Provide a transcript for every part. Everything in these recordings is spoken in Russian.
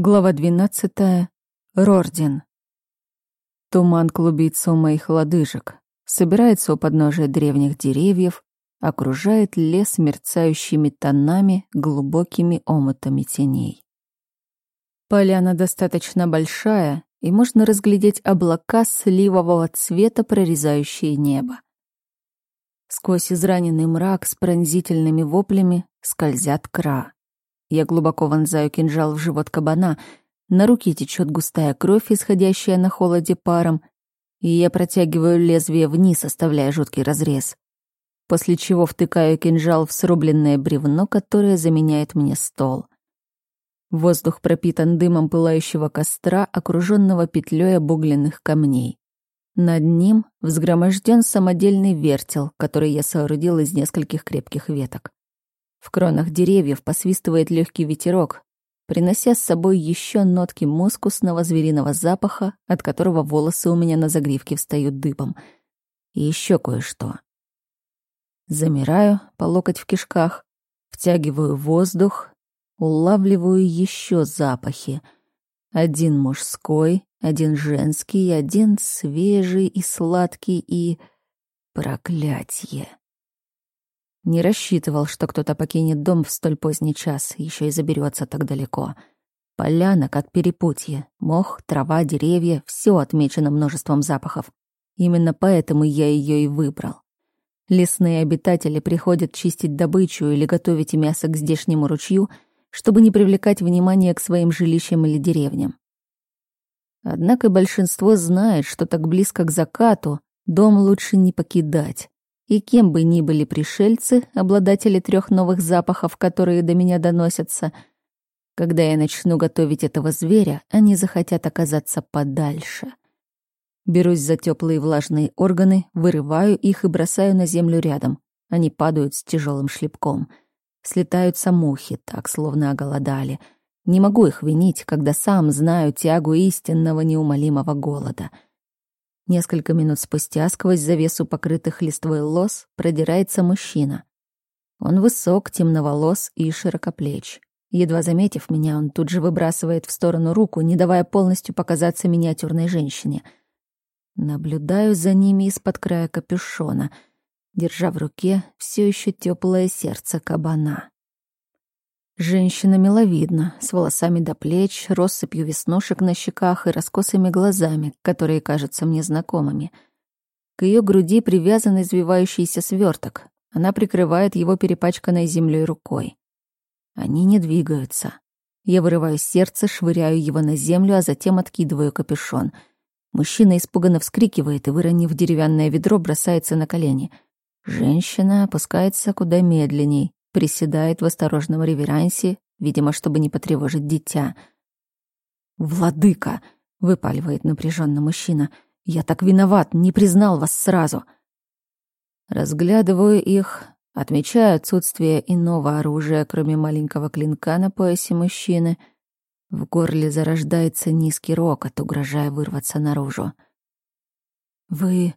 Глава двенадцатая. Рордин. Туман клубится у моих лодыжек, собирается у подножия древних деревьев, окружает лес мерцающими тонами, глубокими омутами теней. Поляна достаточно большая, и можно разглядеть облака сливового цвета, прорезающие небо. Сквозь израненный мрак с пронзительными воплями скользят кра. Я глубоко вонзаю кинжал в живот кабана. На руке течет густая кровь, исходящая на холоде паром, и я протягиваю лезвие вниз, оставляя жуткий разрез. После чего втыкаю кинжал в срубленное бревно, которое заменяет мне стол. Воздух пропитан дымом пылающего костра, окруженного петлей обугленных камней. Над ним взгроможден самодельный вертел, который я соорудил из нескольких крепких веток. В кронах деревьев посвистывает легкий ветерок, принося с собой еще нотки мускусного звериного запаха, от которого волосы у меня на загривке встают дыбом. И еще кое-что. Замираю по локоть в кишках, втягиваю воздух, улавливаю еще запахи. Один мужской, один женский, один свежий и сладкий и... Проклятье. Не рассчитывал, что кто-то покинет дом в столь поздний час, еще и заберется так далеко. Поляна, как перепутье. Мох, трава, деревья — все отмечено множеством запахов. Именно поэтому я ее и выбрал. Лесные обитатели приходят чистить добычу или готовить мясо к здешнему ручью, чтобы не привлекать внимание к своим жилищам или деревням. Однако большинство знает, что так близко к закату дом лучше не покидать. И кем бы ни были пришельцы, обладатели трех новых запахов, которые до меня доносятся, когда я начну готовить этого зверя, они захотят оказаться подальше. Берусь за теплые влажные органы, вырываю их и бросаю на землю рядом. Они падают с тяжелым шлепком. Слетаются мухи, так словно оголодали. Не могу их винить, когда сам знаю тягу истинного неумолимого голода — Несколько минут спустя сквозь завесу покрытых листвой лос продирается мужчина. Он высок, темноволос и широкоплеч. Едва заметив меня, он тут же выбрасывает в сторону руку, не давая полностью показаться миниатюрной женщине. Наблюдаю за ними из-под края капюшона, держа в руке все еще теплое сердце кабана. Женщина миловидна, с волосами до плеч, россыпью веснушек на щеках и раскосыми глазами, которые кажутся мне знакомыми. К ее груди привязан извивающийся сверток. Она прикрывает его перепачканной землей рукой. Они не двигаются. Я вырываю сердце, швыряю его на землю, а затем откидываю капюшон. Мужчина испуганно вскрикивает и, выронив деревянное ведро, бросается на колени. Женщина опускается куда медленней, приседает в осторожном реверансе, видимо, чтобы не потревожить дитя. «Владыка!» — выпаливает напряженно мужчина. «Я так виноват, не признал вас сразу!» Разглядываю их, отмечаю отсутствие иного оружия, кроме маленького клинка на поясе мужчины. В горле зарождается низкий рокот, угрожая вырваться наружу. «Вы...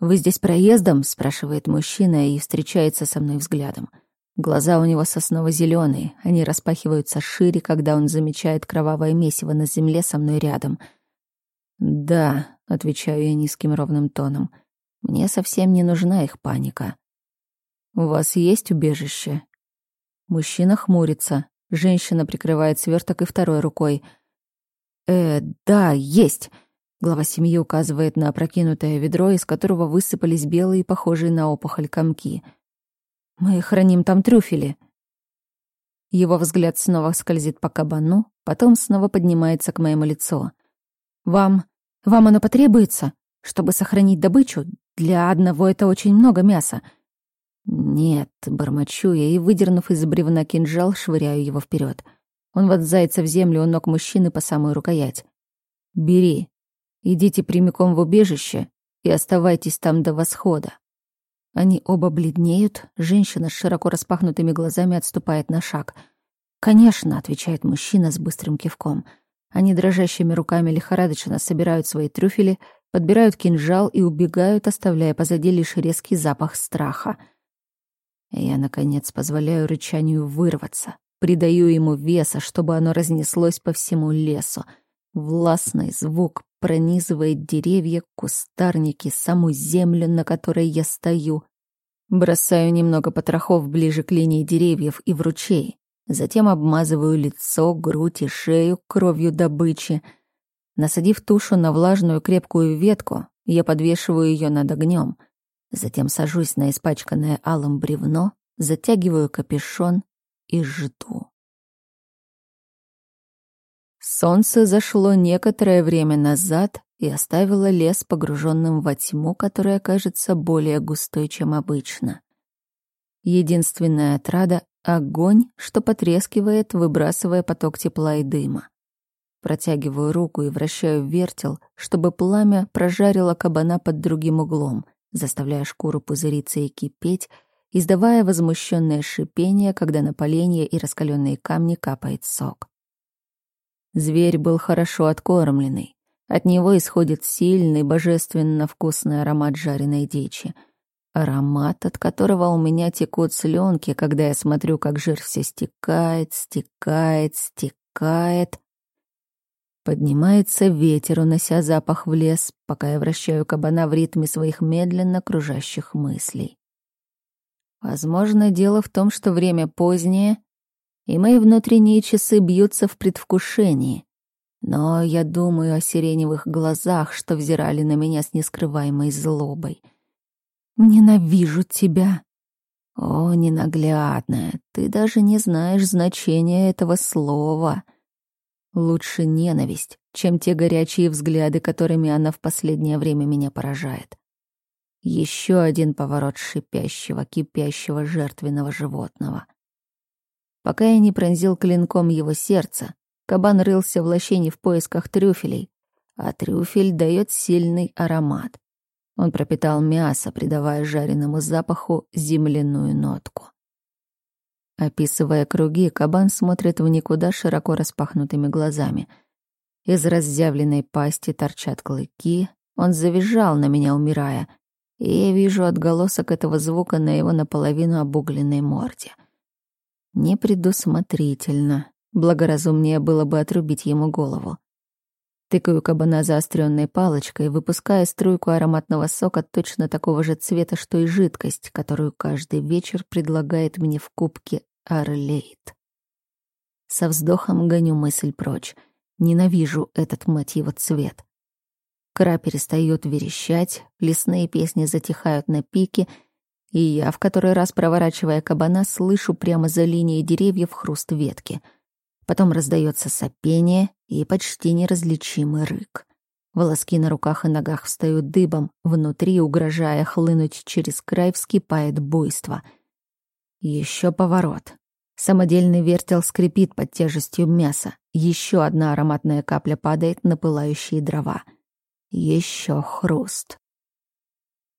вы здесь проездом?» — спрашивает мужчина и встречается со мной взглядом. Глаза у него сосново-зеленые, они распахиваются шире, когда он замечает кровавое месиво на земле со мной рядом. «Да», — отвечаю я низким ровным тоном, — «мне совсем не нужна их паника». «У вас есть убежище?» Мужчина хмурится, женщина прикрывает сверток и второй рукой. «Э, да, есть!» Глава семьи указывает на опрокинутое ведро, из которого высыпались белые, похожие на опухоль комки — мы храним там трюфели». Его взгляд снова скользит по кабану, потом снова поднимается к моему лицу. «Вам... вам оно потребуется, чтобы сохранить добычу? Для одного это очень много мяса». «Нет», — бормочу я и, выдернув из бревна кинжал, швыряю его вперед. Он вонзается в землю у ног мужчины по самую рукоять. «Бери. Идите прямиком в убежище и оставайтесь там до восхода. Они оба бледнеют, женщина с широко распахнутыми глазами отступает на шаг. «Конечно», — отвечает мужчина с быстрым кивком. Они дрожащими руками лихорадочно собирают свои трюфели, подбирают кинжал и убегают, оставляя позади лишь резкий запах страха. Я, наконец, позволяю рычанию вырваться, придаю ему веса, чтобы оно разнеслось по всему лесу. Властный звук пронизывает деревья, кустарники, саму землю, на которой я стою. Бросаю немного потрохов ближе к линии деревьев и в ручей. Затем обмазываю лицо, грудь и шею кровью добычи. Насадив тушу на влажную крепкую ветку, я подвешиваю ее над огнем. Затем сажусь на испачканное алым бревно, затягиваю капюшон и жду. Солнце зашло некоторое время назад и оставило лес погруженным во тьму, которая кажется более густой, чем обычно. Единственная отрада — огонь, что потрескивает, выбрасывая поток тепла и дыма. Протягиваю руку и вращаю вертел, чтобы пламя прожарило кабана под другим углом, заставляя шкуру пузыриться и кипеть, издавая возмущенное шипение, когда на поленья и раскаленные камни капает сок. Зверь был хорошо откормленный. От него исходит сильный, божественно вкусный аромат жареной дичи. Аромат, от которого у меня текут слюнки, когда я смотрю, как жир все стекает, стекает, стекает, Поднимается ветер, унося запах в лес, пока я вращаю кабана в ритме своих медленно кружащих мыслей. Возможно, дело в том, что время позднее, и мои внутренние часы бьются в предвкушении. Но я думаю о сиреневых глазах, что взирали на меня с нескрываемой злобой. «Ненавижу тебя!» «О, ненаглядная, ты даже не знаешь значения этого слова!» Лучше ненависть, чем те горячие взгляды, которыми она в последнее время меня поражает. Еще один поворот шипящего, кипящего жертвенного животного. Пока я не пронзил клинком его сердце, кабан рылся в лощине в поисках трюфелей, а трюфель дает сильный аромат. Он пропитал мясо, придавая жареному запаху земляную нотку. Описывая круги, кабан смотрит в никуда широко распахнутыми глазами. Из разъявленной пасти торчат клыки. Он завизжал на меня, умирая. И я вижу отголосок этого звука на его наполовину обугленной морде. Непредусмотрительно. Благоразумнее было бы отрубить ему голову. Тыкаю кабана заостренной палочкой, выпуская струйку ароматного сока точно такого же цвета, что и жидкость, которую каждый вечер предлагает мне в кубке Арлейт. Со вздохом гоню мысль прочь. Ненавижу этот, мать его, цвет. Кра перестает верещать, лесные песни затихают на пике, и я, в который раз проворачивая кабана, слышу прямо за линией деревьев хруст ветки. Потом раздается сопение и почти неразличимый рык. Волоски на руках и ногах встают дыбом, внутри, угрожая хлынуть через край, вскипает буйство — еще поворот. Самодельный вертел скрипит под тяжестью мяса. Еще одна ароматная капля падает на пылающие дрова. Еще хруст.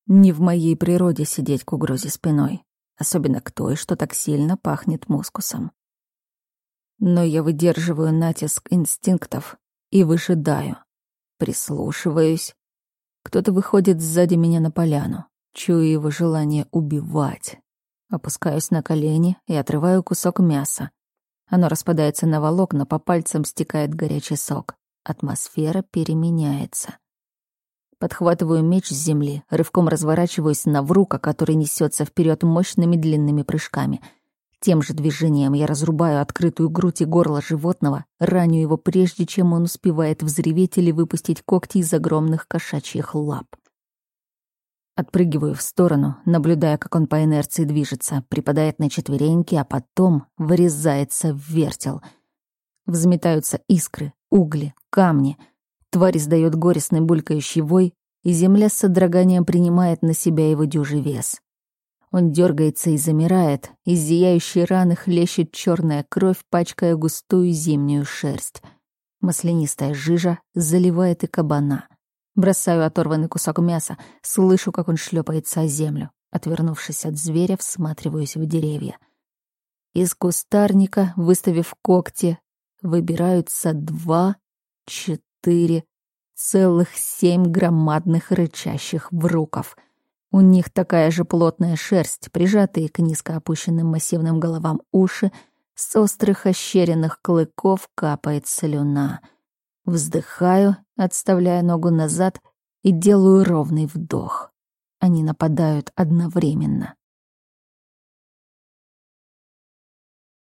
Не в моей природе сидеть к угрозе спиной, особенно к той, что так сильно пахнет мускусом. Но я выдерживаю натиск инстинктов и выжидаю, прислушиваюсь. Кто-то выходит сзади меня на поляну, чую его желание убивать, Опускаюсь на колени и отрываю кусок мяса. Оно распадается на волокна, по пальцам стекает горячий сок. Атмосфера переменяется. Подхватываю меч с земли, рывком разворачиваюсь на врука, который несется вперед мощными длинными прыжками. Тем же движением я разрубаю открытую грудь и горло животного, раню его прежде, чем он успевает взреветь или выпустить когти из огромных кошачьих лап. Отпрыгиваю в сторону, наблюдая, как он по инерции движется, припадает на четвереньки, а потом вырезается в вертел. Взметаются искры, угли, камни. Тварь издает горестный булькающий вой, и земля с содроганием принимает на себя его дюжий вес. Он дергается и замирает, из зияющей раны хлещет черная кровь, пачкая густую зимнюю шерсть. Маслянистая жижа заливает и кабана — Бросаю оторванный кусок мяса, слышу, как он шлепается о землю. Отвернувшись от зверя, всматриваюсь в деревья. Из кустарника, выставив когти, выбираются два, четыре, четыре, целых семь громадных рычащих вруков. У них такая же плотная шерсть, прижатые к низко опущенным массивным головам уши, с острых ощеренных клыков капает слюна. Вздыхаю, отставляя ногу назад и делаю ровный вдох. Они нападают одновременно.